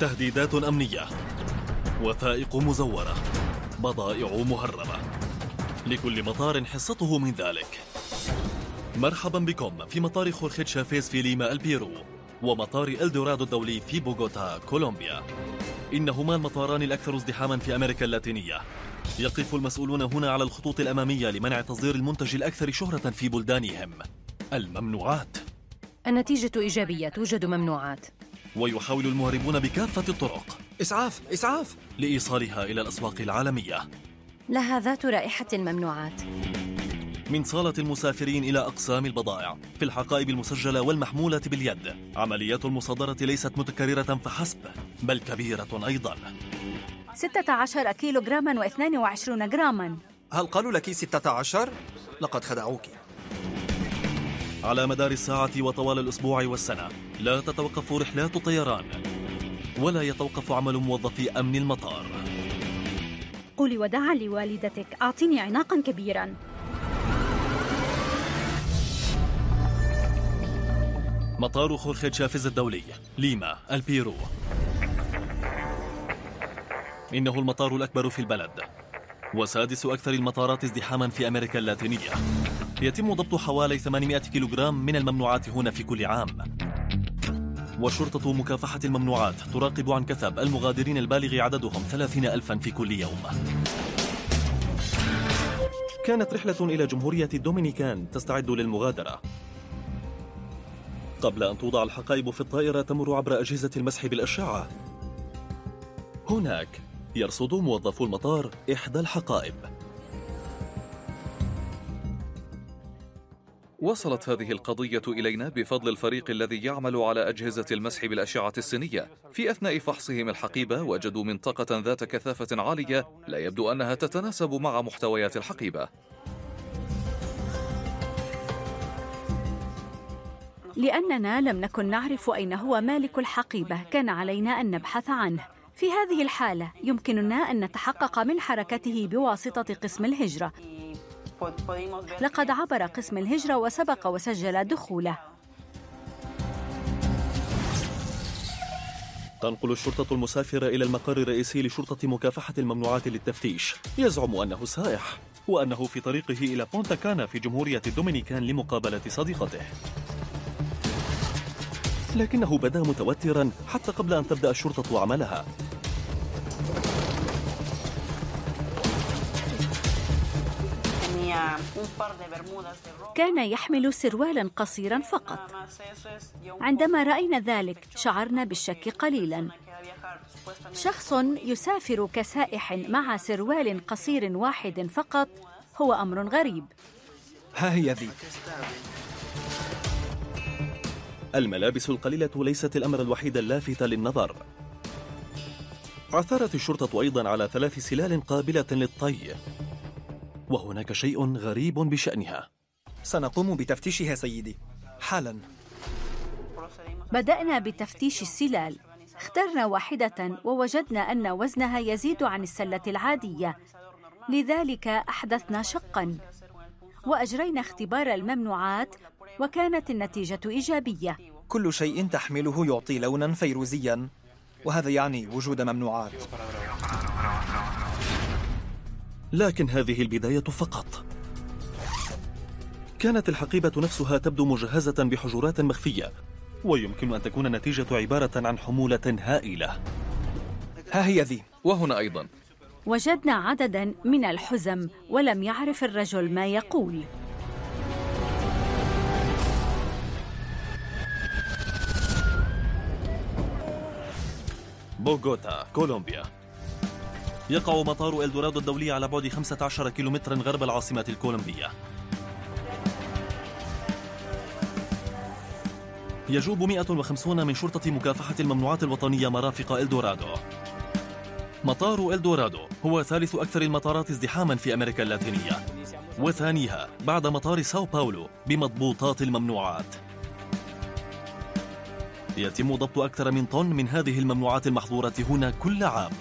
تهديدات أمنية. وثائق مزورة. بضائع مهربة. لكل مطار حصته من ذلك. مرحبا بكم في مطار خورخي تشافيز في ليما البيرو. ومطار إلدورادو الدولي في بوغوتا كولومبيا. إنهما المطاران الأكثر ازدحاما في أمريكا اللاتينية. يقف المسؤولون هنا على الخطوط الأمامية لمنع تصدير المنتج الأكثر شهرة في بلدانهم. الممنوعات. النتيجة إيجابية توجد ممنوعات. ويحاول المهربون بكافة الطرق. إسعاف إسعاف. لإيصالها إلى الأسواق العالمية. لها ذات رائحة الممنوعات من صالة المسافرين إلى أقسام البضائع في الحقائب المسجلة والمحمولة باليد. عمليات المصادرة ليست متكررة فحسب بل كبيرة أيضا. 16 كيلو جراما و22 جراما. هل قالوا لك 16 لقد خدعوك. على مدار الساعة وطوال الأسبوع والسنة. لا تتوقف رحلات الطيران ولا يتوقف عمل موظفي أمن المطار. قولي وداعا لوالدتك أعطيني عناقا كبيرا. مطار خورخي تشافيز الدولي ليما البيرو. إنه المطار الأكبر في البلد. وسادس أكثر المطارات ازدحاما في أمريكا اللاتينية. يتم ضبط حوالي 800 كيلوغرام من الممنوعات هنا في كل عام. وشرطة مكافحة الممنوعات تراقب عن كثب المغادرين البالغ عددهم 30 ألفا في كل يوم. كانت رحلة إلى جمهورية الدومينيكان تستعد للمغادرة. قبل أن توضع الحقائب في الطائرة تمر عبر أجهزة المسح بالأشعة. هناك يرصد موظفو المطار إحدى الحقائب. وصلت هذه القضية إلينا بفضل الفريق الذي يعمل على أجهزة المسح بالأشعة السينية. في أثناء فحصهم الحقيبة وجدوا منطقة ذات كثافة عالية لا يبدو أنها تتناسب مع محتويات الحقيبة. لأننا لم نكن نعرف أين هو مالك الحقيبة. كان علينا أن نبحث عنه. في هذه الحالة يمكننا أن نتحقق من حركته بواسطة قسم الهجرة. لقد عبر قسم الهجرة وسبق وسجل دخوله. تنقل الشرطة المسافر إلى المقر الرئيسي لشرطة مكافحة الممنوعات للتفتيش. يزعم أنه سائح وأنه في طريقه إلى بونتا كانا في جمهورية الدومينيكان لمقابلة صديقته. لكنه بدا متوترا حتى قبل أن تبدأ الشرطة عملها. كان يحمل سروالا قصيرا فقط. عندما رأينا ذلك شعرنا بالشك قليلا. شخص يسافر كسائح مع سروال قصير واحد فقط هو أمر غريب. ها هي ذي الملابس القليلة ليست الأمر الوحيد اللافت للنظر. عثرت الشرطة أيضا على ثلاث سلال قابلة للطي. وهناك شيء غريب بشأنها. سنقوم بتفتيشها سيدي. حالا. بدأنا بتفتيش السلال. اخترنا واحدة ووجدنا أن وزنها يزيد عن السلة العادية. لذلك أحدثنا شقا. وأجرينا اختبار الممنوعات وكانت النتيجة إيجابية. كل شيء تحمله يعطي لونا فيروزيا وهذا يعني وجود ممنوعات. لكن هذه البداية فقط. كانت الحقيبة نفسها تبدو مجهزة بحجرات مخفية ويمكن أن تكون النتيجة عبارة عن حمولة هائلة. ها هي ذي. وهنا أيضا. وجدنا عددا من الحزم ولم يعرف الرجل ما يقول. بوغوتا كولومبيا. يقع مطار إلدورادو الدولي على بعد 15 كيلومترا غرب العاصمة الكولومبية. يجوب 150 من شرطة مكافحة الممنوعات الوطنية مرافق إلدورادو. مطار إلدورادو هو ثالث أكثر المطارات ازدحاما في أمريكا اللاتينية. وثانيها بعد مطار ساو باولو بمضبوطات الممنوعات. يتم ضبط أكثر من طن من هذه الممنوعات المحظورة هنا كل عام.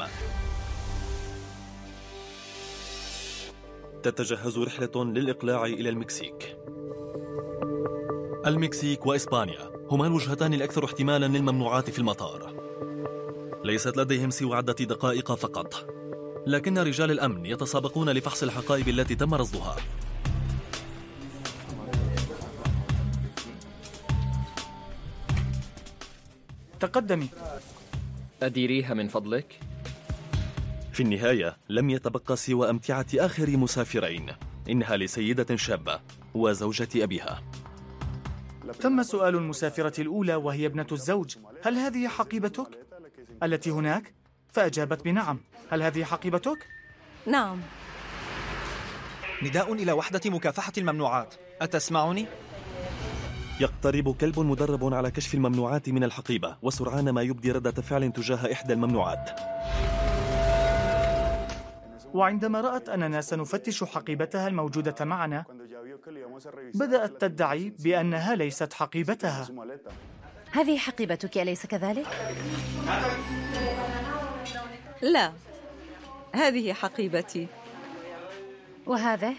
تتجهز رحلة للإقلاع إلى المكسيك. المكسيك وإسبانيا هما الوجهتان الأكثر احتمالا للممنوعات في المطار. ليست لديهم سوى عدة دقائق فقط لكن رجال الأمن يتسابقون لفحص الحقائب التي تم رصدها. تقدمي أديريها من فضلك في النهاية لم يتبقى سوى أمتعة آخر مسافرين إنها لسيدة شابة وزوجة أبيها تم سؤال المسافرة الأولى وهي ابنة الزوج هل هذه حقيبتك؟ التي هناك؟ فأجابت بنعم هل هذه حقيبتك؟ نعم نداء إلى وحدة مكافحة الممنوعات أتسمعني؟ يقترب كلب مدرب على كشف الممنوعات من الحقيبة وسرعان ما يبدي ردة فعل تجاه إحدى الممنوعات. وعندما رأت أننا سنفتش حقيبتها الموجودة معنا بدأت تدعي بأنها ليست حقيبتها. هذه حقيبتك أليس كذلك؟ لا هذه حقيبتي. وهذا؟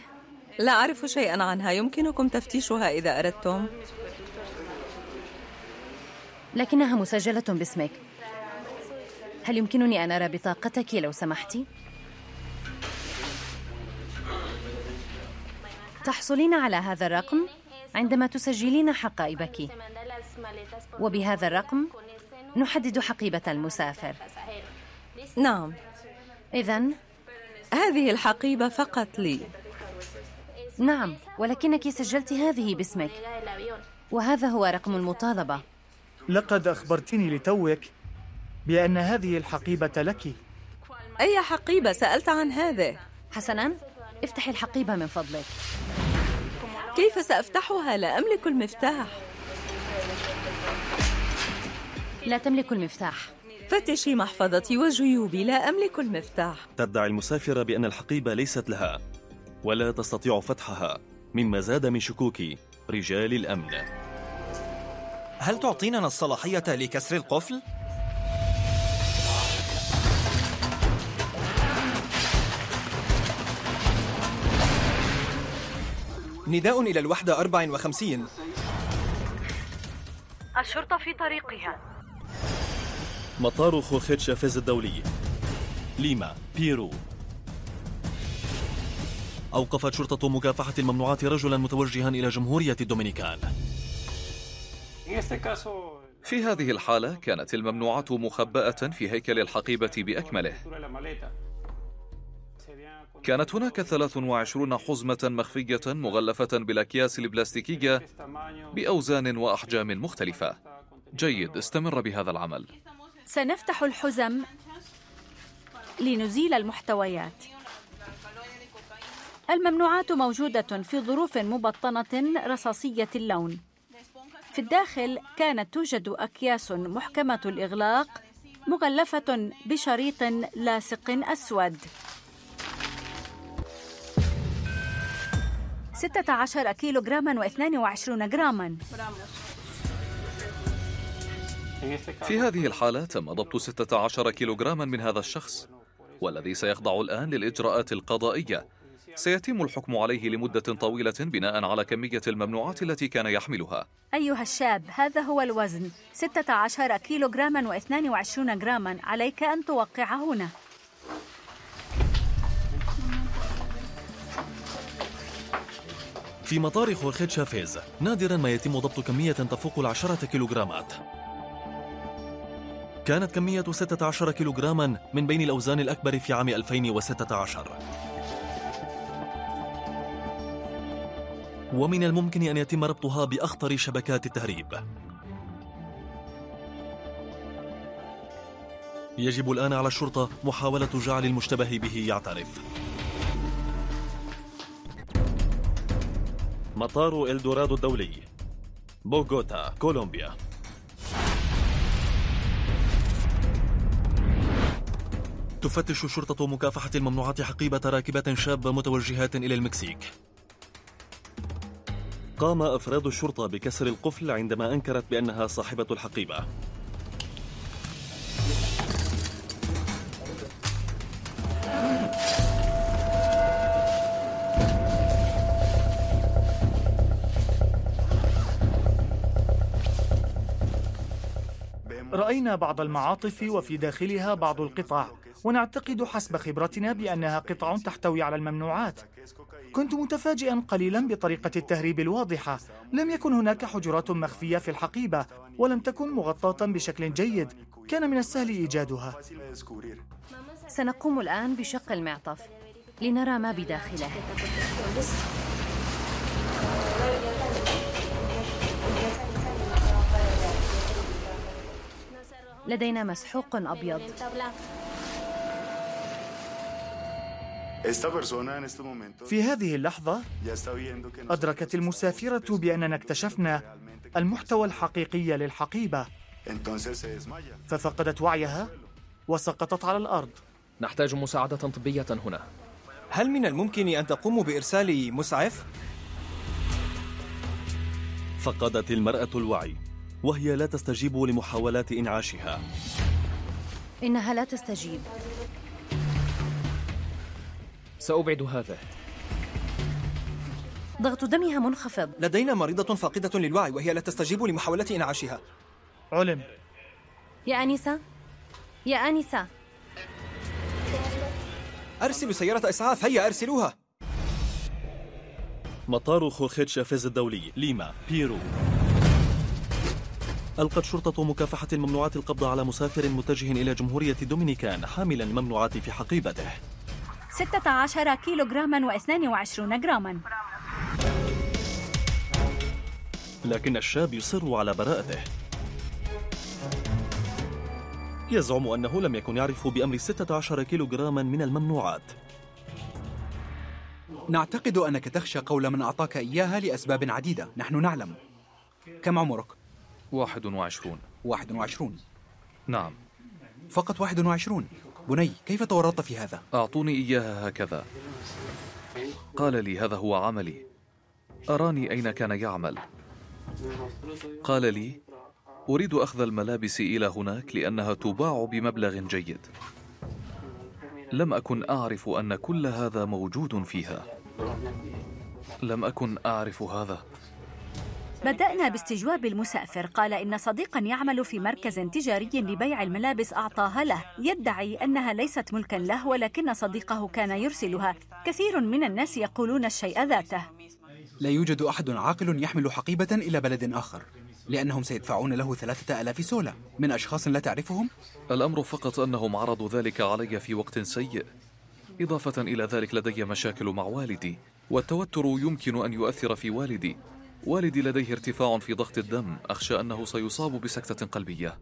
لا أعرف شيئا عنها يمكنكم تفتيشها إذا أردتم. لكنها مسجلة باسمك. هل يمكنني أن أرى بطاقتك لو سمحتِ؟ تحصلين على هذا الرقم عندما تسجلين حقائبك. وبهذا الرقم نحدد حقيبة المسافر. نعم. إذا هذه الحقيبة فقط لي. نعم ولكنك سجلت هذه باسمك. وهذا هو رقم المطالبة. لقد أخبرتني لتوك بأن هذه الحقيبة لك. أي حقيبة سألت عن هذا؟ حسناً افتحي الحقيبة من فضلك. كيف سأفتحها؟ لا أملك المفتاح. لا تملك المفتاح. فتشي محفظتي وجيوبي لا أملك المفتاح. تدعي المسافرة بأن الحقيبة ليست لها ولا تستطيع فتحها مما زاد من شكوك رجال الأمن. هل تعطيننا الصلاحية لكسر القفل؟ نداء إلى الوحدة 54 الشرطة في طريقها. مطار خورخي تشافيز الدولي. ليما بيرو. أوقفت شرطة مكافحة الممنوعات رجلا متوجها إلى جمهورية الدومينيكان. في هذه الحالة كانت الممنوعات مخبأة في هيكل الحقيبة بأكمله. كانت هناك 23 حزمة مخفية مغلفة بالأكياس البلاستيكية بأوزان وأحجام مختلفة. جيد استمر بهذا العمل. سنفتح الحزم لنزيل المحتويات. الممنوعات موجودة في ظروف مبطنة رصاصية اللون. في الداخل كانت توجد أكياس محكمة الإغلاق مغلفة بشريط لاصق أسود. 16 كيلوغراما و22 جراما. في هذه الحالة تم ضبط 16 كيلوغراما من هذا الشخص والذي سيخضع الآن للإجراءات القضائية سيتم الحكم عليه لمدة طويلة بناء على كمية الممنوعات التي كان يحملها. أيها الشاب هذا هو الوزن 16 كيلوغراما و22 جراما عليك أن توقع هنا. في مطار خورخيت شافيز نادرا ما يتم ضبط كمية تفوق العشرة كيلوغرامات. كانت كمية 16 كيلوغراما من بين الأوزان الأكبر في عام 2016 ومن الممكن أن يتم ربطها بأخطر شبكات التهريب. يجب الآن على الشرطة محاولة جعل المشتبه به يعترف. مطار إلدورادو الدولي بوغوتا كولومبيا. تفتش شرطة مكافحة الممنوعات حقيبة راكبات شابة متوجهات إلى المكسيك. قام أفراد الشرطة بكسر القفل عندما أنكرت بأنها صاحبة الحقيبة. بعض المعاطف وفي داخلها بعض القطع ونعتقد حسب خبرتنا بأنها قطع تحتوي على الممنوعات. كنت متفاجئا قليلا بطريقة التهريب الواضحة. لم يكن هناك حجرات مخفية في الحقيبة ولم تكن مغطاة بشكل جيد. كان من السهل إيجادها. سنقوم الآن بشق المعطف لنرى ما بداخله. لدينا مسحوق أبيض. في هذه اللحظة أدركت المسافرة بأننا اكتشفنا المحتوى الحقيقي للحقيبة. ففقدت وعيها وسقطت على الأرض. نحتاج مساعدة طبية هنا. هل من الممكن أن تقوموا بإرسال مسعف؟ فقدت المرأة الوعي. وهي لا تستجيب لمحاولات إنعاشها. إنها لا تستجيب. سأبعد هذا. ضغط دمها منخفض. لدينا مريضة فاقدة للوعي وهي لا تستجيب لمحاولة إنعاشها. علم. يا أنسة يا أنسة أرسلوا سيارة إسعاف. هيا أرسلوها. مطار خورخي تشافيز الدولي ليما بيرو. ألقت شرطة مكافحة الممنوعات القبض على مسافر متجه إلى جمهورية دومينيكان حاملا الممنوعات في حقيبته. 16 كيلوغراما و22 جراما. لكن الشاب يصر على براءته. يزعم أنه لم يكن يعرف بأمر 16 كيلوغراما من الممنوعات. نعتقد أنك تخشى قول من أعطاك إياها لأسباب عديدة. نحن نعلم. كم عمرك؟ 21 21 نعم. فقط 21 بني كيف تورطت في هذا؟ أعطوني إياها هكذا. قال لي هذا هو عملي. أراني أين كان يعمل. قال لي أريد أخذ الملابس إلى هناك لأنها تباع بمبلغ جيد. لم أكن أعرف أن كل هذا موجود فيها. لم أكن أعرف هذا. بدأنا باستجواب المسافر قال إن صديقا يعمل في مركز تجاري لبيع الملابس أعطاها له. يدعي أنها ليست ملكا له ولكن صديقه كان يرسلها. كثير من الناس يقولون الشيء ذاته. لا يوجد أحد عاقل يحمل حقيبة إلى بلد آخر لأنهم سيدفعون له ثلاثة ألاف سولا من أشخاص لا تعرفهم؟ الأمر فقط أنهم عرضوا ذلك علي في وقت سيء. إضافة إلى ذلك لدي مشاكل مع والدي والتوتر يمكن أن يؤثر في والدي. والدي لديه ارتفاع في ضغط الدم أخشى أنه سيصاب بسكتة قلبية.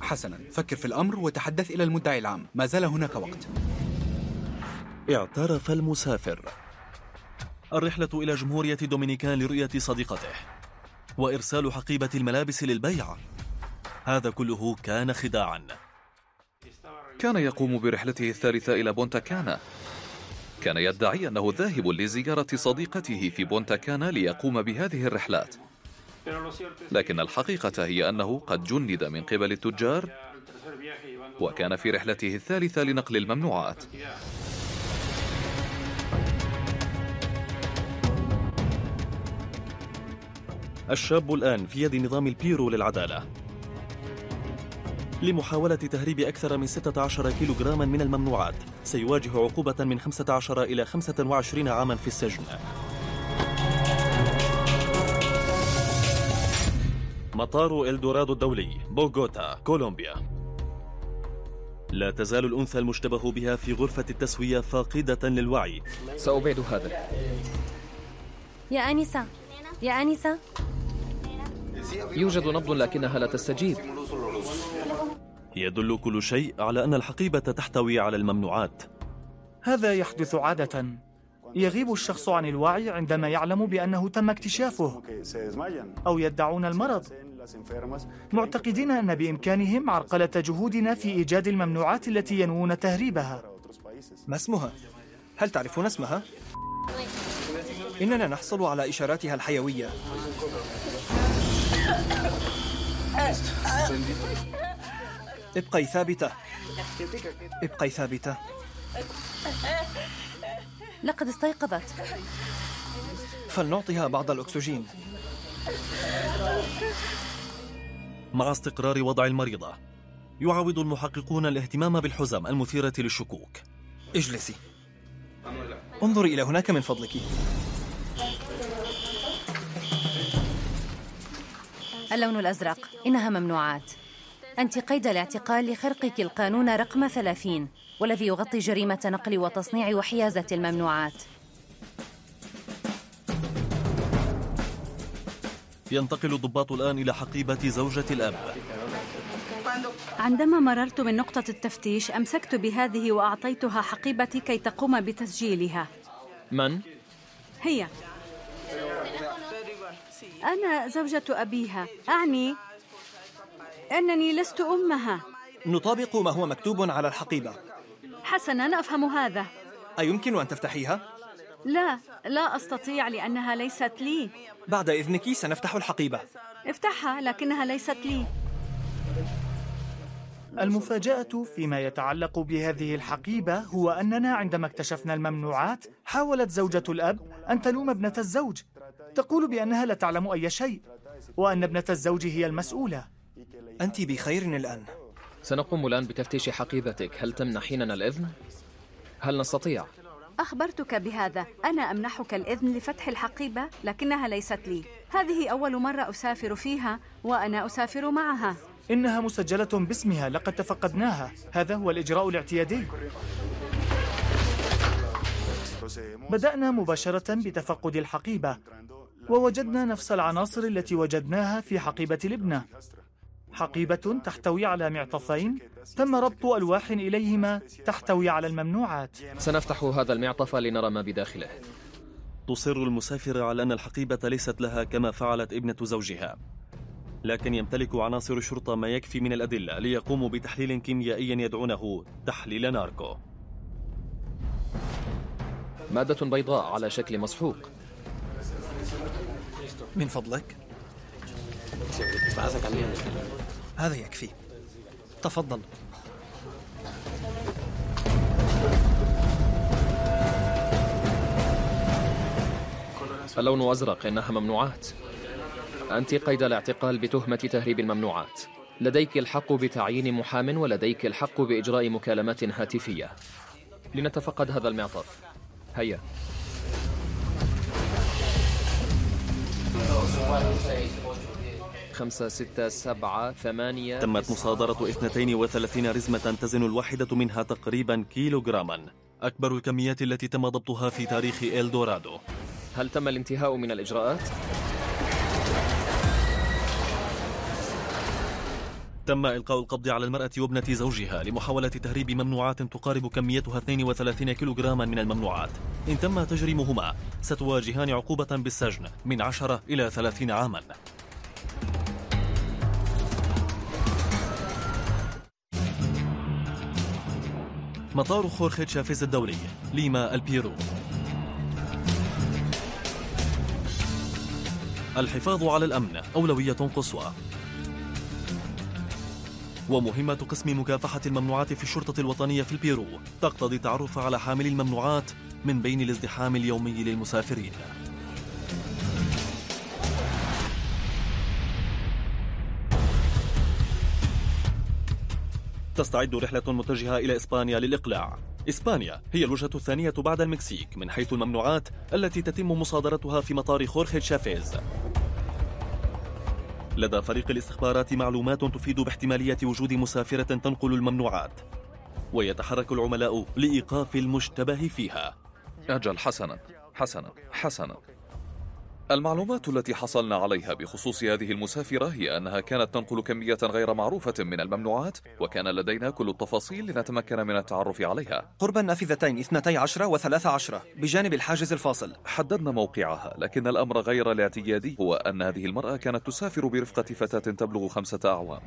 حسنا فكر في الأمر وتحدث إلى المدعي العام. ما زال هناك وقت. اعترف المسافر. الرحلة إلى جمهورية دومينيكان لرؤية صديقته وإرسال حقيبة الملابس للبيع. هذا كله كان خداعا. كان يقوم برحلته الثالثة إلى بونتا كانا. كان يدعي أنه ذاهب لزيارة صديقته في بونتا كانا ليقوم بهذه الرحلات. لكن الحقيقة هي أنه قد جند من قبل التجار وكان في رحلته الثالثة لنقل الممنوعات. الشاب الآن في يد نظام البيرو للعدالة. لمحاولة تهريب أكثر من 16 كيلوغراما من الممنوعات. سيواجه عقوبة من 15 إلى 25 عاما في السجن. مطار إلدورادو الدولي بوغوتا كولومبيا. لا تزال الأنثى المشتبه بها في غرفة التسوية فاقدة للوعي. سأبعد هذا. يا أنسة يا أنسة يوجد نبض لكنها لا تستجيب. يدل كل شيء على أن الحقيبة تحتوي على الممنوعات. هذا يحدث عادة. يغيب الشخص عن الوعي عندما يعلم بأنه تم اكتشافه أو يدعون المرض. معتقدين أن بإمكانهم عرقلة جهودنا في إيجاد الممنوعات التي ينوون تهريبها. ما اسمها؟ هل تعرفون اسمها؟ إننا نحصل على إشاراتها الحيوية. ابقي ثابتة. ابقي ثابتة. لقد استيقظت. فلنعطيها بعض الأكسجين. مع استقرار وضع المريضة يعاود المحققون الاهتمام بالحزم المثيرة للشكوك. اجلسي. انظري إلى هناك من فضلك. اللون الأزرق إنها ممنوعات. أنت قيد الاعتقال لخرقك القانون رقم 30 والذي يغطي جريمة نقل وتصنيع وحيازة الممنوعات. ينتقل الضباط الآن إلى حقيبة زوجة الأب. عندما مررت من نقطة التفتيش أمسكت بهذه وأعطيتها حقيبتي كي تقوم بتسجيلها. من؟ هي. أنا زوجة أبيها. أعني؟ أنني لست أمها. نطابق ما هو مكتوب على الحقيبة. حسنا أفهم هذا. أيمكن أن تفتحيها؟ لا لا أستطيع لأنها ليست لي. بعد إذنك سنفتح الحقيبة. افتحها لكنها ليست لي. المفاجأة فيما يتعلق بهذه الحقيبة هو أننا عندما اكتشفنا الممنوعات حاولت زوجة الأب أن تلوم ابنة الزوج. تقول بأنها لا تعلم أي شيء وأن ابنة الزوج هي المسؤولة. أنت بخير الآن. سنقوم الآن بتفتيش حقيبتك. هل تمنحيننا الإذن؟ هل نستطيع؟ أخبرتك بهذا. أنا أمنحك الإذن لفتح الحقيبة لكنها ليست لي. هذه أول مرة أسافر فيها وأنا أسافر معها. إنها مسجلة باسمها. لقد تفقدناها. هذا هو الإجراء الاعتيادي. بدأنا مباشرة بتفقد الحقيبة ووجدنا نفس العناصر التي وجدناها في حقيبة الابنة حقيبة تحتوي على معطفين تم ربط ألواح إليهما تحتوي على الممنوعات. سنفتح هذا المعطف لنرى ما بداخله. تصر المسافرة على أن الحقيبة ليست لها كما فعلت ابنة زوجها. لكن يمتلك عناصر الشرطة ما يكفي من الأدلة ليقوموا بتحليل كيميائي يدعونه تحليل ناركو. مادة بيضاء على شكل مسحوق. من فضلك. هذا يكفي. تفضل. اللون أزرق إنها ممنوعات. أنت قيد الاعتقال بتهمة تهريب الممنوعات. لديك الحق بتعيين محام ولديك الحق بإجراء مكالمات هاتفية. لنتفقد هذا المعطف. هيا. خمسة ستة سبعة ثمانية تمت مصادرة 32 رزمة تزن الواحدة منها تقريبا كيلوغراما. أكبر الكميات التي تم ضبطها في تاريخ إلدورادو. هل تم الانتهاء من الإجراءات؟ تم إلقاء القبض على المرأة وابنة زوجها لمحاولة تهريب ممنوعات تقارب كميتها 32 كيلوغراما من الممنوعات. إن تم تجريمهما ستواجهان عقوبة بالسجن من 10 إلى 30 عاما. مطار خورخي تشافيز الدولي ليما البيرو. الحفاظ على الأمن أولوية قصوى. ومهمة قسم مكافحة الممنوعات في الشرطة الوطنية في البيرو تقتضي التعرف على حامل الممنوعات من بين الازدحام اليومي للمسافرين. تستعد رحلة متجهة إلى إسبانيا للإقلاع. إسبانيا هي الوجهة الثانية بعد المكسيك من حيث الممنوعات التي تتم مصادرتها في مطار خورخي تشافيز. لدى فريق الاستخبارات معلومات تفيد باحتمالية وجود مسافرة تنقل الممنوعات. ويتحرك العملاء لإيقاف المشتبه فيها. أجل حسنا حسنا حسنا. المعلومات التي حصلنا عليها بخصوص هذه المسافرة هي أنها كانت تنقل كمية غير معروفة من الممنوعات وكان لدينا كل التفاصيل لنتمكن من التعرف عليها. قرب النافذتين 12 و13 بجانب الحاجز الفاصل. حددنا موقعها لكن الأمر غير الاعتيادي هو أن هذه المرأة كانت تسافر برفقة فتاة تبلغ خمسة أعوام.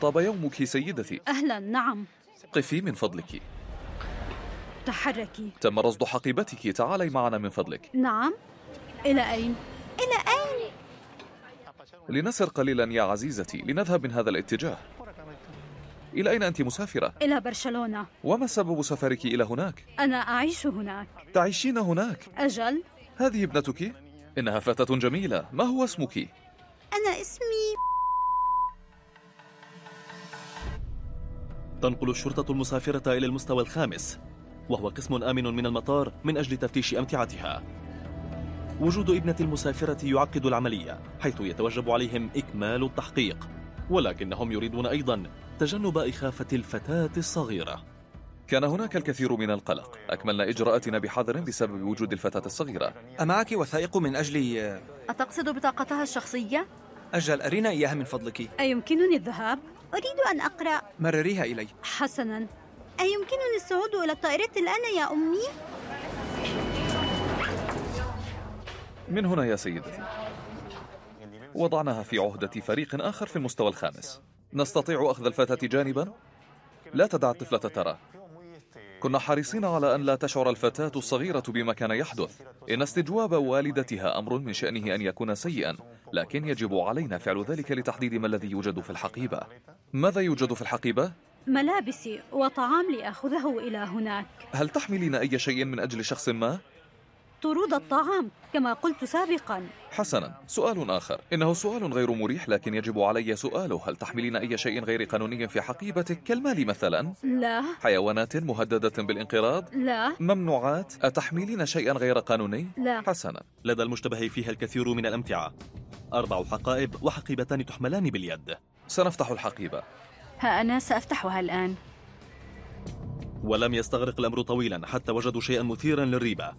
طاب يومك سيدتي. أهلا نعم. قفي من فضلك. تحركي تم رصد حقيبتك تعالي معنا من فضلك نعم إلى أين؟ إلى أين؟ لنسر قليلا يا عزيزتي لنذهب من هذا الاتجاه إلى أين أنت مسافرة؟ إلى برشلونة وما سبب سفرك إلى هناك؟ أنا أعيش هناك تعيشين هناك؟ أجل هذه ابنتك؟ إنها فتاة جميلة ما هو اسمك؟ أنا اسمي تنقل الشرطة المسافرة إلى المستوى الخامس وهو قسم آمن من المطار من أجل تفتيش أمتعتها. وجود ابنة المسافرة يعقد العملية حيث يتوجب عليهم إكمال التحقيق. ولكنهم يريدون أيضا تجنب إخافة الفتاة الصغيرة. كان هناك الكثير من القلق. أكملنا إجراءاتنا بحذر بسبب وجود الفتاة الصغيرة. أمعك وثائق من أجل أتقصد بطاقتها الشخصية؟ أجل أرينا إياها من فضلك. أيمكنني الذهاب؟ أريد أن أقرأ. مرريها إلي. حسنا. أيمكنني الصعود إلى الطائرة الآن يا أمي؟ من هنا يا سيدتي. وضعناها في عهدة فريق آخر في المستوى الخامس. نستطيع أخذ الفتاة جانبا؟ لا تدع الطفلة ترى. كنا حريصين على أن لا تشعر الفتاة الصغيرة بما كان يحدث. إن استجواب والدتها أمر من شأنه أن يكون سيئا لكن يجب علينا فعل ذلك لتحديد ما الذي يوجد في الحقيبة. ماذا يوجد في الحقيبة؟ ملابسي وطعام لأخذه إلى هناك. هل تحملين أي شيء من أجل شخص ما؟ طرود الطعام كما قلت سابقا. حسنا سؤال آخر. إنه سؤال غير مريح لكن يجب علي سؤاله. هل تحملين أي شيء غير قانوني في حقيبتك كالمال مثلا؟ لا. حيوانات مهددة بالانقراض؟ لا. ممنوعات؟ أتحملين شيئا غير قانوني؟ لا. حسنا. لدى المشتبه فيها الكثير من الأمتعة. أربع حقائب وحقيبتان تحملان باليد. سنفتح الحقيبة. ها أنا سأفتحها الآن. ولم يستغرق الأمر طويلا حتى وجدوا شيئا مثيرا للريبة.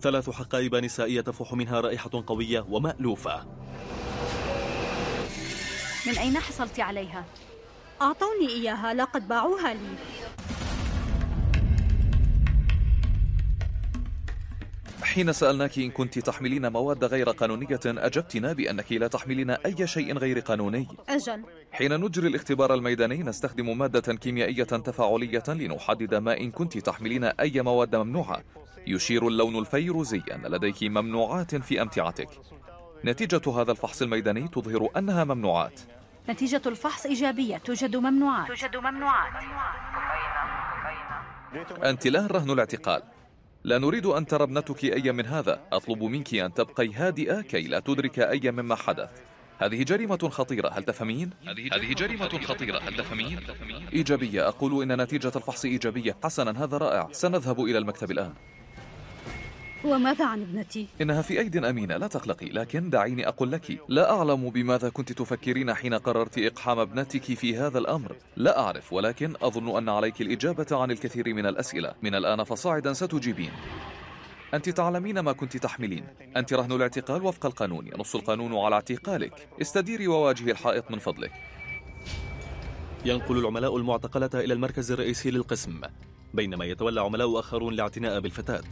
ثلاث حقائب نسائية تفوح منها رائحة قوية ومألوفة. من أين حصلت عليها؟ أعطوني إياها لقد باعوها لي. حين سألناك إن كنت تحملين مواد غير قانونية أجبتنا بأنك لا تحملين أي شيء غير قانوني. أجل. حين نجري الاختبار الميداني نستخدم مادة كيميائية تفاعلية لنحدد ما إن كنت تحملين أي مواد ممنوعة. يشير اللون الفيروزي أن لديك ممنوعات في أمتعتك. نتيجة هذا الفحص الميداني تظهر أنها ممنوعات. نتيجة الفحص إيجابية توجد ممنوعات. توجد ممنوعات. أنت الآن رهن الاعتقال. لا نريد أن ترى ابنتك أي من هذا. أطلب منك أن تبقي هادئة كي لا تدرك أي مما حدث. هذه جريمة خطيرة هل تفهمين؟ هذه جريمة خطيرة هل تفهمين؟ إيجابية. أقول إن نتيجة الفحص إيجابية. حسنا هذا رائع. سنذهب إلى المكتب الآن. وماذا عن ابنتي؟ إنها في أيد أمينة لا تقلقي لكن دعيني أقول لك لا أعلم بماذا كنت تفكرين حين قررت إقحام ابنتك في هذا الأمر. لا أعرف ولكن أظن أن عليك الإجابة عن الكثير من الأسئلة. من الآن فصاعدا ستجيبين. أنت تعلمين ما كنت تحملين. أنت رهن الاعتقال وفق القانون ينص القانون على اعتقالك. استديري وواجهي الحائط من فضلك. ينقل العملاء المعتقلة إلى المركز الرئيسي للقسم بينما يتولى عملاء آخرون الاعتناء بالفتاة.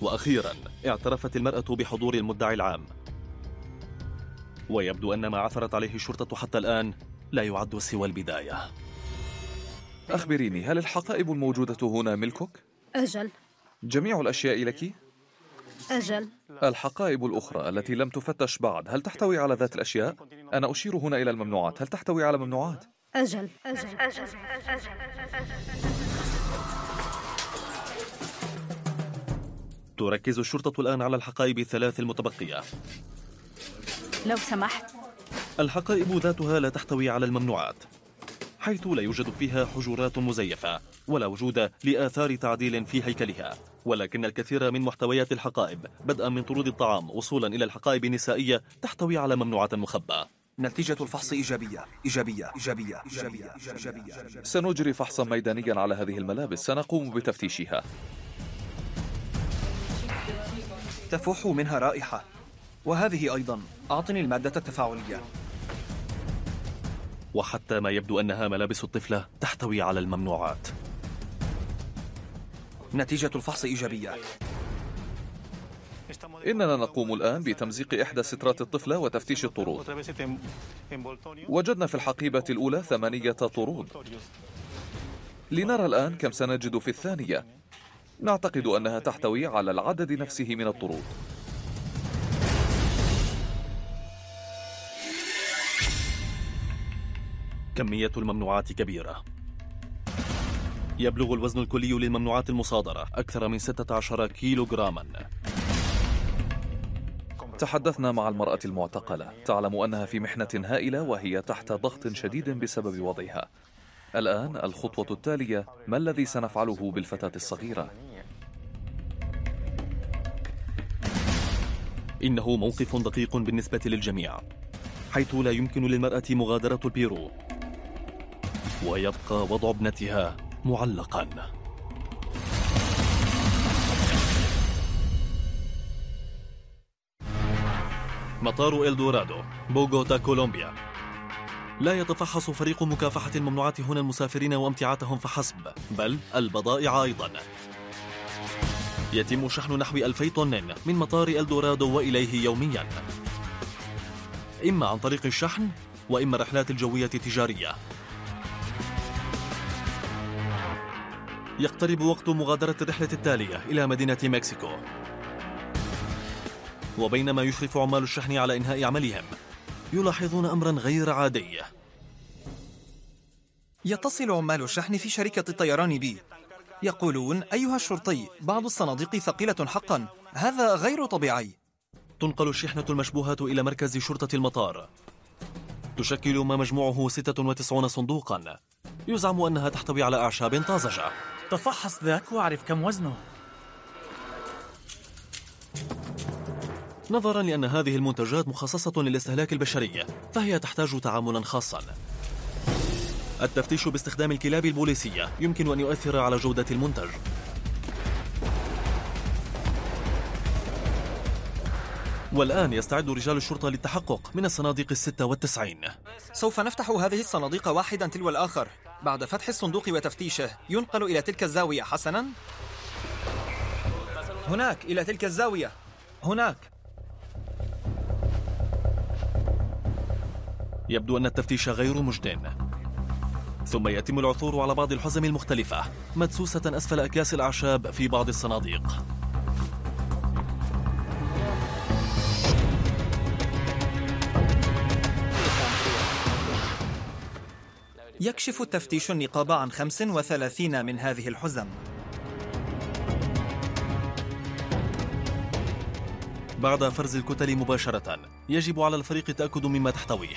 وأخيرا اعترفت المرأة بحضور المدعي العام ويبدو أن ما عثرت عليه الشرطة حتى الآن لا يعد سوى البداية أخبريني هل الحقائب الموجودة هنا ملكك؟ أجل جميع الأشياء لك؟ أجل الحقائب الأخرى التي لم تفتش بعد هل تحتوي على ذات الأشياء؟ أنا أشير هنا إلى الممنوعات هل تحتوي على ممنوعات؟ أجل أجل أجل تركز الشرطة الآن على الحقائب الثلاث المتبقية. لو سمحت. الحقائب ذاتها لا تحتوي على الممنوعات حيث لا يوجد فيها حجرات مزيفة ولا وجود لآثار تعديل في هيكلها. ولكن الكثير من محتويات الحقائب بدءا من طرود الطعام وصولا إلى الحقائب النسائية تحتوي على ممنوعات مخبأة. نتيجة الفحص إيجابية إيجابية إيجابية إيجابية إيجابية. سنجري فحصا ميدانيا على هذه الملابس سنقوم بتفتيشها. تفوح منها رائحة. وهذه أيضا. أعطني المادة التفاعلية. وحتى ما يبدو أنها ملابس الطفلة تحتوي على الممنوعات. نتيجة الفحص إيجابية. إننا نقوم الآن بتمزيق إحدى سترات الطفلة وتفتيش الطرود. وجدنا في الحقيبة الأولى ثمانية طرود. لنرى الآن كم سنجد في الثانية. نعتقد أنها تحتوي على العدد نفسه من الطرود كمية الممنوعات كبيرة. يبلغ الوزن الكلي للممنوعات المصادرة أكثر من 16 كيلو جراما تحدثنا مع المرأة المعتقلة. تعلم أنها في محنة هائلة وهي تحت ضغط شديد بسبب وضعها. الآن الخطوة التالية ما الذي سنفعله بالفتاة الصغيرة؟ إنه موقف دقيق بالنسبة للجميع حيث لا يمكن للمرأة مغادرة البيرو ويبقى وضع ابنتها معلقا. مطار إلدورادو بوغوتا كولومبيا. لا يتفحص فريق مكافحة الممنوعات هنا المسافرين وأمتعتهم فحسب بل البضائع أيضا. يتم شحن نحو ألفي طن من مطار إلدورادو وإليه يوميا. إما عن طريق الشحن وإما الرحلات الجوية التجارية. يقترب وقت مغادرة الرحلة التالية إلى مدينة مكسيكو. وبينما يشرف عمال الشحن على إنهاء عملهم يلاحظون أمرا غير عادي. يتصل عمال الشحن في شركة الطيران بي. يقولون أيها الشرطي بعض الصناديق ثقيلة حقا. هذا غير طبيعي. تنقل الشحنة المشبوهة إلى مركز شرطة المطار. تشكل ما مجموعه 96 صندوقا. يزعم أنها تحتوي على أعشاب طازجة. تفحص ذاك واعرف كم وزنه. نظرا لأن هذه المنتجات مخصصة للاستهلاك البشري فهي تحتاج تعاملا خاصا. التفتيش باستخدام الكلاب البوليسية. يمكن أن يؤثر على جودة المنتج. والآن يستعد رجال الشرطة للتحقق من الصناديق الستة والتسعين. سوف نفتح هذه الصناديق واحدا تلو الآخر. بعد فتح الصندوق وتفتيشه ينقل إلى تلك الزاوية. حسنا. هناك إلى تلك الزاوية. هناك. يبدو أن التفتيش غير مجد ثم يتم العثور على بعض الحزم المختلفة مدسوسة أسفل أكياس الأعشاب في بعض الصناديق. يكشف التفتيش النقاب عن 35 من هذه الحزم. بعد فرز الكتل مباشرة يجب على الفريق التأكد مما تحتويه.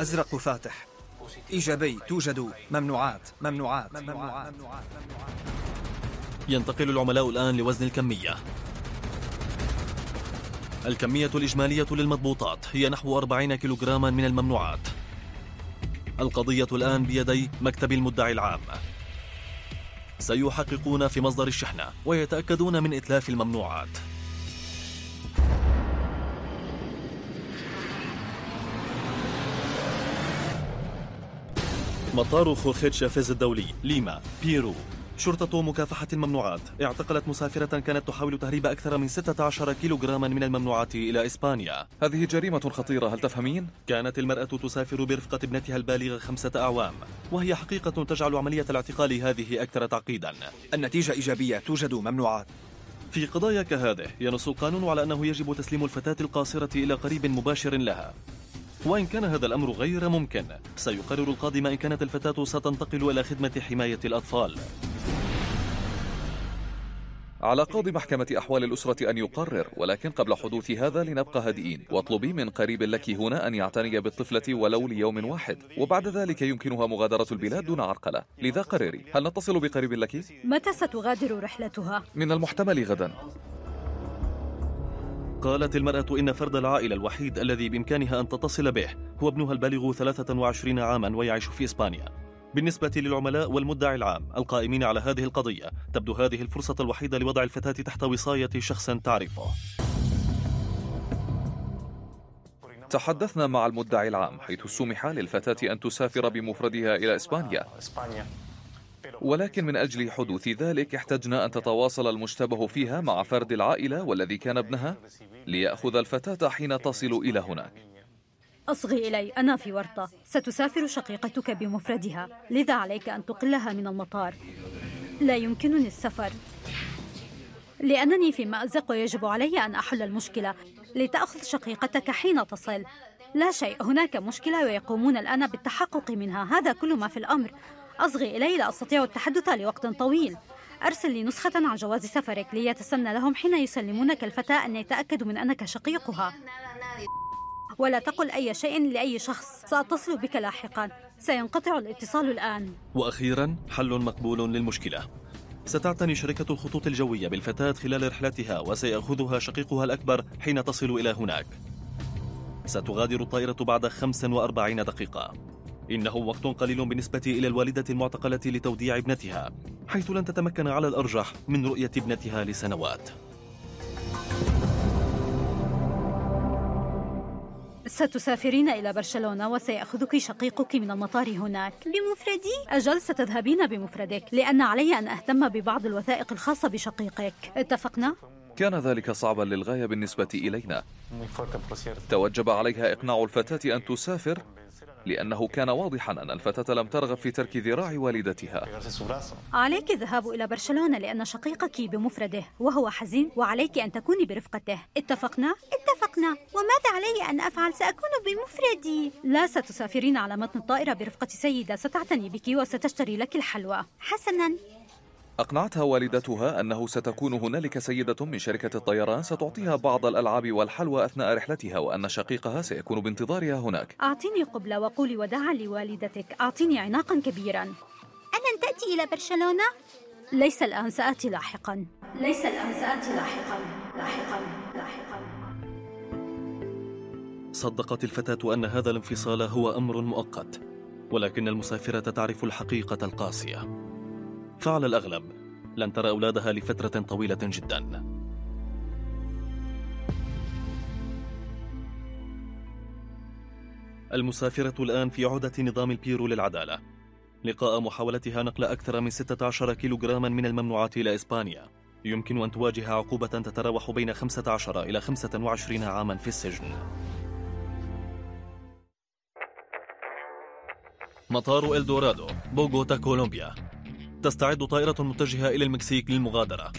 أزرق فاتح. إيجابي توجد. ممنوعات. ممنوعات. ممنوعات. ينتقل العملاء الآن لوزن الكمية. الكمية الإجمالية للمضبوطات هي نحو 40 كيلوغراما من الممنوعات. القضية الآن بيدي مكتب المدعي العام. سيحققون في مصدر الشحنة ويتأكدون من إتلاف الممنوعات. مطار خورخيت شافيز الدولي ليما بيرو. شرطة مكافحة الممنوعات. اعتقلت مسافرة كانت تحاول تهريب أكثر من 16 كيلوغراما من الممنوعات إلى إسبانيا. هذه جريمة خطيرة هل تفهمين؟ كانت المرأة تسافر برفقة ابنتها البالغة خمسة أعوام. وهي حقيقة تجعل عملية الاعتقال هذه أكثر تعقيدا. النتيجة إيجابية توجد ممنوعات. في قضايا كهذه ينص القانون على أنه يجب تسليم الفتاة القاصرة إلى قريب مباشر لها. وإن كان هذا الأمر غير ممكن سيقرر القاضي ما إن كانت الفتاة ستنتقل إلى خدمة حماية الأطفال. على قاضي محكمة أحوال الأسرة أن يقرر ولكن قبل حدوث هذا لنبقى هادئين. واطلبي من قريب لك هنا أن يعتني بالطفلة ولو ليوم واحد. وبعد ذلك يمكنها مغادرة البلاد دون عرقلة. لذا قرري. هل نتصل بقريب لك؟ متى ستغادر رحلتها؟ من المحتمل غدا. قالت المرأة إن فرد العائلة الوحيد الذي بإمكانها أن تتصل به هو ابنها البالغ 23 عاما ويعيش في إسبانيا. بالنسبة للعملاء والمدعي العام القائمين على هذه القضية تبدو هذه الفرصة الوحيدة لوضع الفتاة تحت وصاية شخص تعرفه. تحدثنا مع المدعي العام حيث سمح للفتاة أن تسافر بمفردها إلى إسبانيا. ولكن من أجل حدوث ذلك احتجنا أن تتواصل المشتبه فيها مع فرد العائلة والذي كان ابنها ليأخذ الفتاة حين تصل إلى هناك. أصغي إلي أنا في ورطة. ستسافر شقيقتك بمفردها. لذا عليك أن تقلها من المطار. لا يمكنني السفر. لأنني في مأزق ويجب علي أن أحل المشكلة. لتأخذ شقيقتك حين تصل. لا شيء هناك مشكلة ويقومون الآن بالتحقق منها. هذا كل ما في الأمر. أصغي إلي لا أستطيع التحدث لوقت طويل. أرسل لي نسخة عن جواز سفرك ليتسنى لهم حين يسلمونك الفتاة أن يتأكدوا من أنك شقيقها. ولا تقل أي شيء لأي شخص. سأتصل بك لاحقا. سينقطع الاتصال الآن. وأخيرا حل مقبول للمشكلة. ستعتني شركة الخطوط الجوية بالفتاة خلال رحلتها وسيأخذها شقيقها الأكبر حين تصل إلى هناك. ستغادر الطائرة بعد 45 دقيقة. إنه وقت قليل بالنسبة إلى الوالدة المعتقلة لتوديع ابنتها حيث لن تتمكن على الأرجح من رؤية ابنتها لسنوات. ستسافرين إلى برشلونة وسيأخذك شقيقك من المطار هناك. بمفردي؟ أجل ستذهبين بمفردك لأن علي أن أهتم ببعض الوثائق الخاصة بشقيقك. اتفقنا؟ كان ذلك صعبا للغاية بالنسبة إلينا. توجب عليها إقناع الفتاة أن تسافر لأنه كان واضحا أن الفتاة لم ترغب في ترك ذراع والدتها. عليك الذهاب إلى برشلونة لأن شقيقك بمفرده وهو حزين وعليك أن تكوني برفقته. اتفقنا؟ اتفقنا. وماذا علي أن أفعل؟ سأكون بمفردي. لا ستسافرين على متن الطائرة برفقة سيدة. ستعتني بك وستشتري لك الحلوى. حسنا. أقنعتها والدتها أنه ستكون هنالك سيدة من شركة الطيران ستعطيها بعض الألعاب والحلوى أثناء رحلتها وأن شقيقها سيكون بانتظارها هناك. أعطيني قبلة وقولي وداعا لوالدتك. أعطيني عناقا كبيرا. ألن تأتي إلى برشلونة؟ ليس الآن سآتي لاحقا. ليس الآن سآتي لاحقا. لاحقا. لاحقا. صدقت الفتاة أن هذا الانفصال هو أمر مؤقت ولكن المسافرة تعرف الحقيقة القاسية. فعلى الأغلب. لن ترى أولادها لفترة طويلة جدا. المسافرة الآن في عهدة نظام البيرو للعدالة. لقاء محاولتها نقل أكثر من 16 كيلوغراما من الممنوعات إلى إسبانيا. يمكن أن تواجه عقوبة تتراوح بين 15 إلى 25 عاما في السجن. مطار إلدورادو بوغوتا كولومبيا. تستعد طائرة متجهة إلى المكسيك للمغادرة.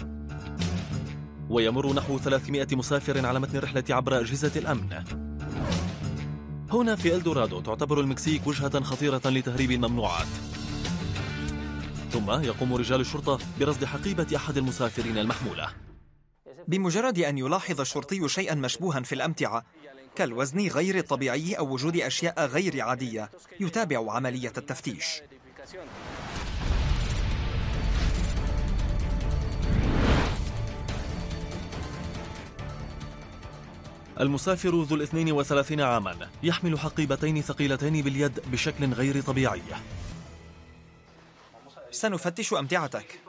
ويمر نحو 300 مسافر على متن الرحلة عبر أجهزة الأمن. هنا في إلدورادو تعتبر المكسيك وجهة خطيرة لتهريب الممنوعات. ثم يقوم رجال الشرطة برصد حقيبة أحد المسافرين المحمولة. بمجرد أن يلاحظ الشرطي شيئا مشبوها في الأمتعة كالوزن غير الطبيعي أو وجود أشياء غير عادية يتابع عملية التفتيش. المسافر ذو الاثنين وثلاثين عاما يحمل حقيبتين ثقيلتين باليد بشكل غير طبيعي. سنفتش أمتعتك.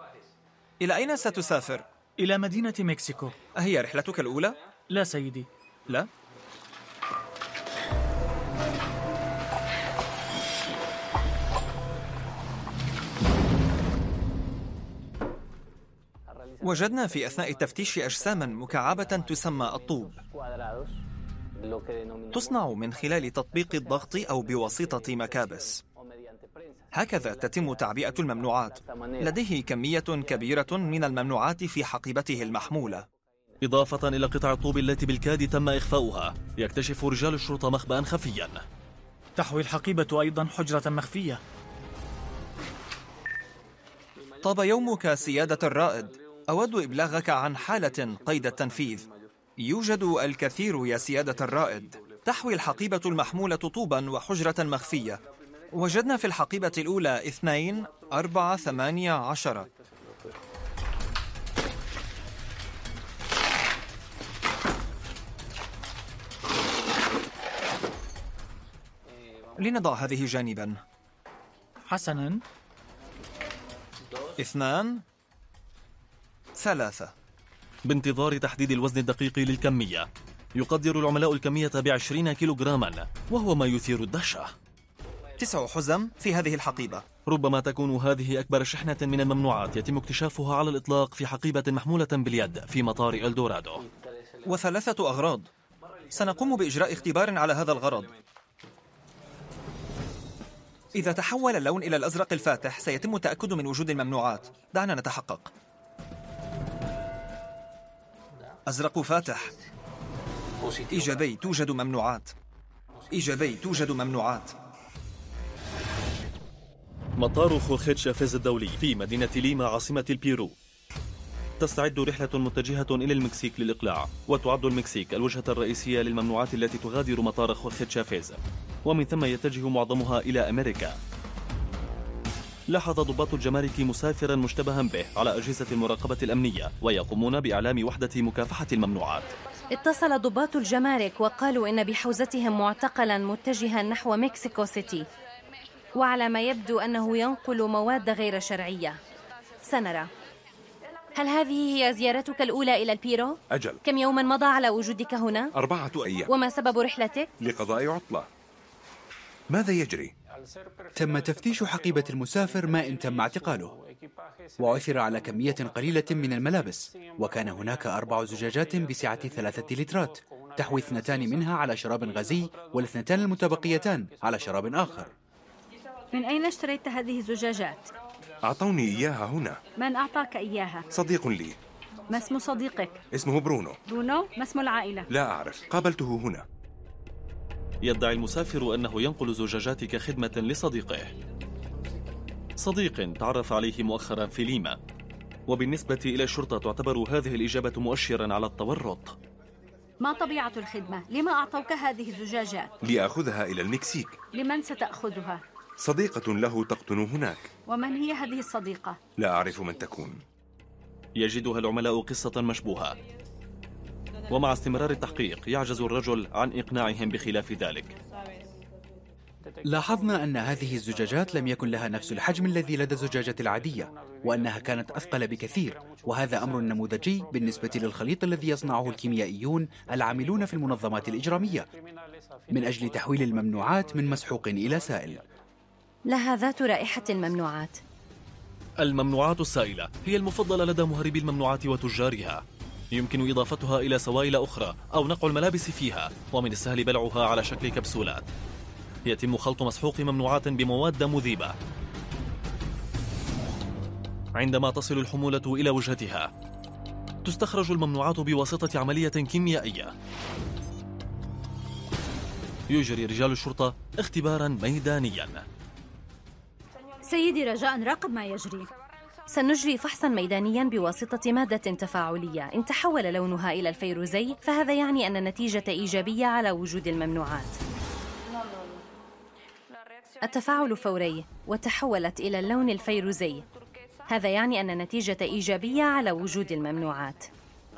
إلى أين ستسافر؟ إلى مدينة مكسيكو. أهي رحلتك الأولى؟ لا سيدي. لا؟ وجدنا في أثناء التفتيش أجساما مكعبة تسمى الطوب. تصنع من خلال تطبيق الضغط أو بواسطة مكابس. هكذا تتم تعبئة الممنوعات. لديه كمية كبيرة من الممنوعات في حقيبته المحمولة. إضافة إلى قطع الطوب التي بالكاد تم إخفاؤها يكتشف رجال الشرطة مخبأ خفيا. تحوي الحقيبة أيضا حجرة مخفية. طاب يومك سيادة الرائد. أود إبلاغك عن حالة قيد التنفيذ. يوجد الكثير يا سيادة الرائد. تحوي الحقيبة المحمولة طوبا وحجرة مخفية. وجدنا في الحقيبة الأولى اثنين أربعة ثمانية عشرة. لنضع هذه جانبا. حسنا. اثنان ثلاثة. بانتظار تحديد الوزن الدقيق للكمية يقدر العملاء الكمية بعشرين كيلوغراما وهو ما يثير الدهشة تسع حزم في هذه الحقيبة. ربما تكون هذه أكبر شحنة من الممنوعات يتم اكتشافها على الإطلاق في حقيبة محمولة باليد في مطار إلدورادو. وثلاثة أغراض. سنقوم بإجراء اختبار على هذا الغرض. إذا تحول اللون إلى الأزرق الفاتح سيتم التأكد من وجود الممنوعات. دعنا نتحقق. أزرق فاتح. إيجابي توجد ممنوعات. إيجابي توجد ممنوعات. مطار خورخيت شافيز الدولي في مدينة ليما عاصمة البيرو. تستعد رحلة متجهة إلى المكسيك للإقلاع وتعد المكسيك الوجهة الرئيسية للممنوعات التي تغادر مطار خورخي تشافيز ومن ثم يتجه معظمها إلى أمريكا. لاحظ ضباط الجمارك مسافرا مشتبها به على أجهزة المراقبة الأمنية ويقومون بإعلام وحدة مكافحة الممنوعات اتصل ضباط الجمارك وقالوا إن بحوزتهم معتقلا متجها نحو مكسيكو سيتي وعلى ما يبدو أنه ينقل مواد غير شرعية سنرى هل هذه هي زيارتك الأولى إلى البيرو؟ أجل كم يوما مضى على وجودك هنا؟ أربعة أيام وما سبب رحلتك؟ لقضاء عطلة ماذا يجري؟ تم تفتيش حقيبة المسافر ما إن تم اعتقاله وعثر على كمية قليلة من الملابس وكان هناك أربع زجاجات بسعة ثلاثة لترات تحوي اثنتان منها على شراب غازي والاثنتان المتبقيتان على شراب آخر من أين اشتريت هذه الزجاجات؟ أعطوني إياها هنا من أعطاك إياها؟ صديق لي ما اسم صديقك؟ اسمه برونو برونو؟ ما اسم العائلة؟ لا أعرف قابلته هنا يدعي المسافر أنه ينقل زجاجات كخدمة لصديقه صديق تعرف عليه مؤخرا في ليما وبالنسبة إلى الشرطة تعتبر هذه الإجابة مؤشرا على التورط ما طبيعة الخدمة؟ لما أعطوك هذه الزجاجات؟ لأخذها إلى المكسيك لمن ستأخذها؟ صديقة له تقطن هناك ومن هي هذه الصديقة؟ لا أعرف من تكون يجدها العملاء قصة مشبوهة ومع استمرار التحقيق يعجز الرجل عن إقناعهم بخلاف ذلك. لاحظنا أن هذه الزجاجات لم يكن لها نفس الحجم الذي لدى الزجاجة العادية وأنها كانت أثقل بكثير وهذا أمر نموذجي بالنسبة للخليط الذي يصنعه الكيميائيون العاملون في المنظمات الإجرامية من أجل تحويل الممنوعات من مسحوق إلى سائل. لها ذات رائحة الممنوعات. الممنوعات السائلة هي المفضلة لدى مهربي الممنوعات وتجارها. يمكن إضافتها إلى سوائل أخرى أو نقع الملابس فيها ومن السهل بلعها على شكل كبسولات. يتم خلط مسحوق ممنوعات بمواد مذيبة. عندما تصل الحمولة إلى وجهتها تستخرج الممنوعات بواسطة عملية كيميائية. يجري رجال الشرطة اختبارا ميدانيا. سيدي رجاء راقب ما يجري. سنجري فحصا ميدانيا بواسطة مادة تفاعلية. إن تحول لونها إلى الفيروزي فهذا يعني أن النتيجة إيجابية على وجود الممنوعات. التفاعل فوري وتحولت إلى اللون الفيروزي. هذا يعني أن النتيجة إيجابية على وجود الممنوعات.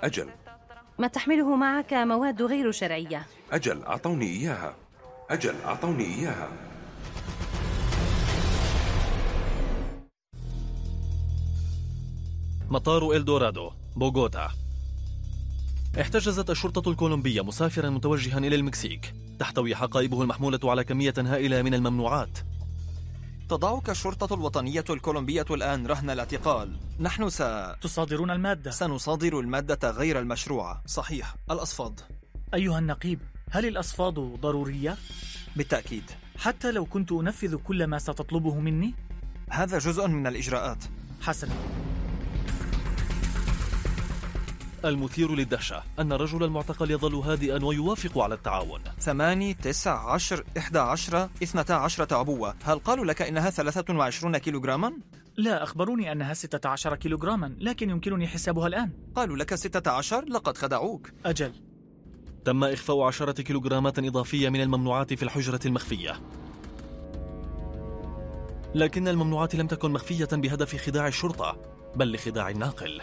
أجل. ما تحمله معك مواد غير شرعية. أجل أعطوني إياها. أجل أعطوني إياها. مطار إلدورادو بوغوتا. احتجزت الشرطة الكولومبية مسافرا متوجها إلى المكسيك تحتوي حقائبه المحمولة على كمية هائلة من الممنوعات. تضعك الشرطة الوطنية الكولومبية الآن رهن الاعتقال. نحن س... تصادرون المادة. سنصادر المادة غير المشروعة. صحيح. الأصفاد. أيها النقيب هل الأصفاد ضرورية؟ بالتأكيد. حتى لو كنت أنفذ كل ما ستطلبه مني؟ هذا جزء من الإجراءات. حسنا. المثير للدهشة أن الرجل المعتقل يظل هادئا ويوافق على التعاون. ثماني تسع عشر إحدى عشرة إثنتا عشرة عبوة هل قالوا لك إنها ثلاثة وعشرون كيلوغراما؟ لا أخبروني أنها ستة عشر كيلوغراما لكن يمكنني حسابها الآن. قالوا لك ستة عشر لقد خدعوك. أجل. تم إخفاء عشرة كيلوغرامات إضافية من الممنوعات في الحجرة المخفية. لكن الممنوعات لم تكن مخفية بهدف خداع الشرطة بل لخداع الناقل.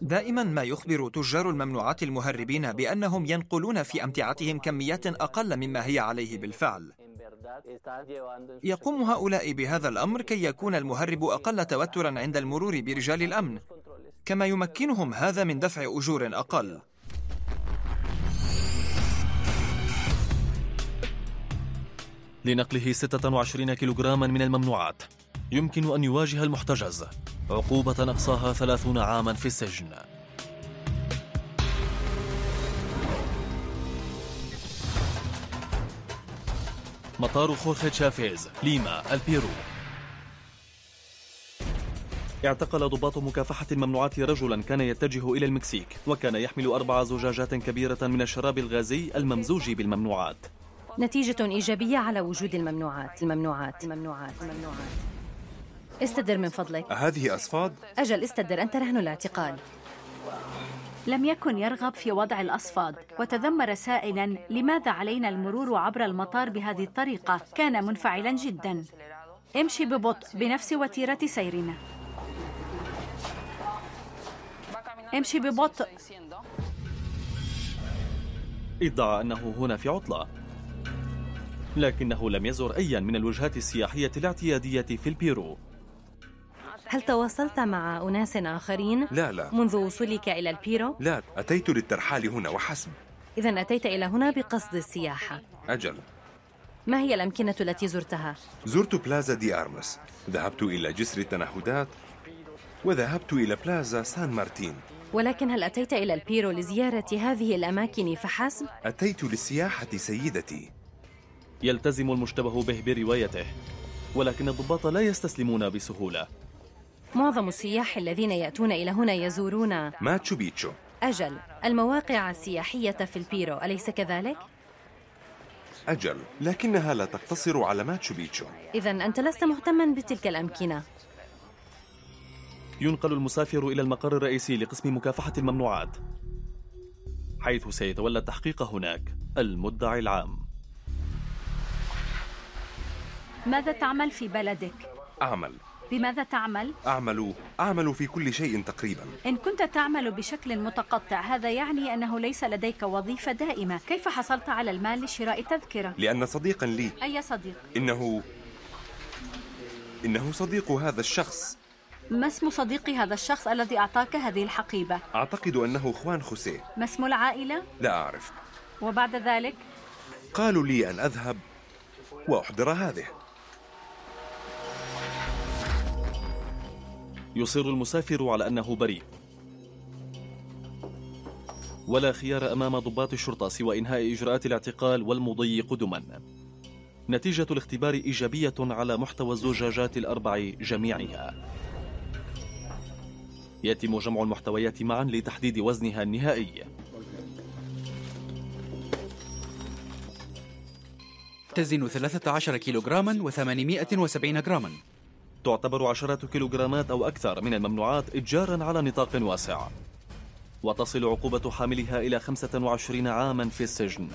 دائما ما يخبر تجار الممنوعات المهربين بأنهم ينقلون في أمتعتهم كميات أقل مما هي عليه بالفعل. يقوم هؤلاء بهذا الأمر كي يكون المهرب أقل توترا عند المرور برجال الأمن كما يمكنهم هذا من دفع أجور أقل. لنقله 26 كيلوغراما من الممنوعات. يمكن أن يواجه المحتجز عقوبة أقصاها 30 عاما في السجن. مطار خورخي تشافيز ليما البيرو. اعتقل ضباط مكافحة الممنوعات رجلا كان يتجه إلى المكسيك وكان يحمل أربع زجاجات كبيرة من الشراب الغازي الممزوج بالممنوعات. نتيجة إيجابية على وجود الممنوعات الممنوعات الممنوعات الممنوعات. استدر من فضلك. هذه أصفاد؟ أجل استدر أنت رهن الاعتقال. لم يكن يرغب في وضع الأصفاد وتذمر سائلا لماذا علينا المرور عبر المطار بهذه الطريقة؟ كان منفعلا جدا. امشي ببطء بنفس وتيرة سيرنا. امشي ببطء. إدعى أنه هنا في عطلة. لكنه لم يزر أيا من الوجهات السياحية الاعتيادية في البيرو. هل تواصلت مع أناس آخرين لا لا. منذ وصولك إلى البيرو؟ لا أتيت للترحال هنا وحسب. إذا أتيت إلى هنا بقصد السياحة. أجل. ما هي الأمكنة التي زرتها؟ زرت بلازا دي أرمس. ذهبت إلى جسر التنهدات وذهبت إلى بلازا سان مارتين. ولكن هل أتيت إلى البيرو لزيارة هذه الأماكن فحسب؟ أتيت للسياحة سيدتي. يلتزم المشتبه به بروايته ولكن الضباط لا يستسلمون بسهولة. معظم السياح الذين يأتون إلى هنا يزورون ماتشو بيتشو. أجل المواقع السياحية في البيرو أليس كذلك؟ أجل لكنها لا تقتصر على ماتشو بيتشو. إذا أنت لست مهتما بتلك الأمكنة. ينقل المسافر إلى المقر الرئيسي لقسم مكافحة الممنوعات حيث سيتولى التحقيق هناك المدعي العام. ماذا تعمل في بلدك؟ أعمل. بماذا تعمل؟ أعمل أعمل في كل شيء تقريبا إن كنت تعمل بشكل متقطع هذا يعني أنه ليس لديك وظيفة دائمة كيف حصلت على المال لشراء تذكرة؟ لأن صديقا لي أي صديق؟ إنه إنه صديق هذا الشخص ما اسم صديق هذا الشخص الذي أعطاك هذه الحقيبة؟ أعتقد أنه خوان خوسيه ما اسم العائلة؟ لا أعرف وبعد ذلك؟ قالوا لي أن أذهب وأحضر هذه يصر المسافر على أنه بريء. ولا خيار أمام ضباط الشرطة سوى إنهاء إجراءات الاعتقال والمضي قدما نتيجة الاختبار إيجابية على محتوى الزجاجات الأربع جميعها. يتم جمع المحتويات معا لتحديد وزنها النهائي. تزن 13 كيلوغراما و870 جراما تعتبر عشرات كيلوغرامات أو أكثر من الممنوعات إتجارا على نطاق واسع. وتصل عقوبة حاملها إلى 25 عاما في السجن.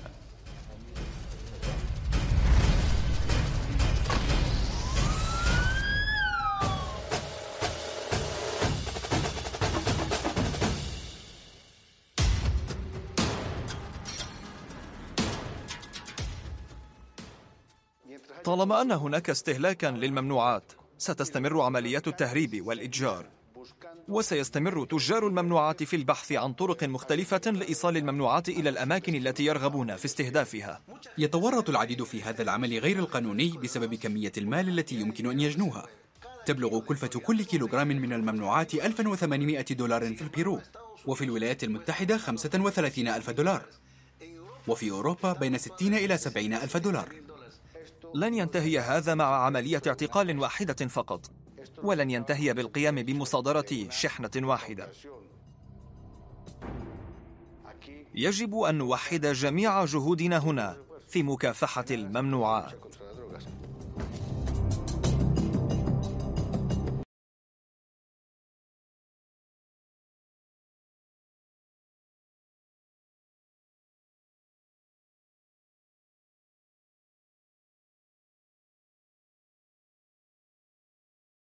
طالما أن هناك استهلاكا للممنوعات ستستمر عمليات التهريب والإتجار. وسيستمر تجار الممنوعات في البحث عن طرق مختلفة لإيصال الممنوعات إلى الأماكن التي يرغبون في استهدافها. يتورط العديد في هذا العمل غير القانوني بسبب كمية المال التي يمكن أن يجنوها. تبلغ كلفة كل كيلوغرام من الممنوعات 1800 دولار في البيرو وفي الولايات المتحدة 35 ألف دولار وفي أوروبا بين 60 إلى 70 ألف دولار. لن ينتهي هذا مع عملية اعتقال واحدة فقط ولن ينتهي بالقيام بمصادرة شحنة واحدة. يجب أن نوحد جميع جهودنا هنا في مكافحة الممنوعات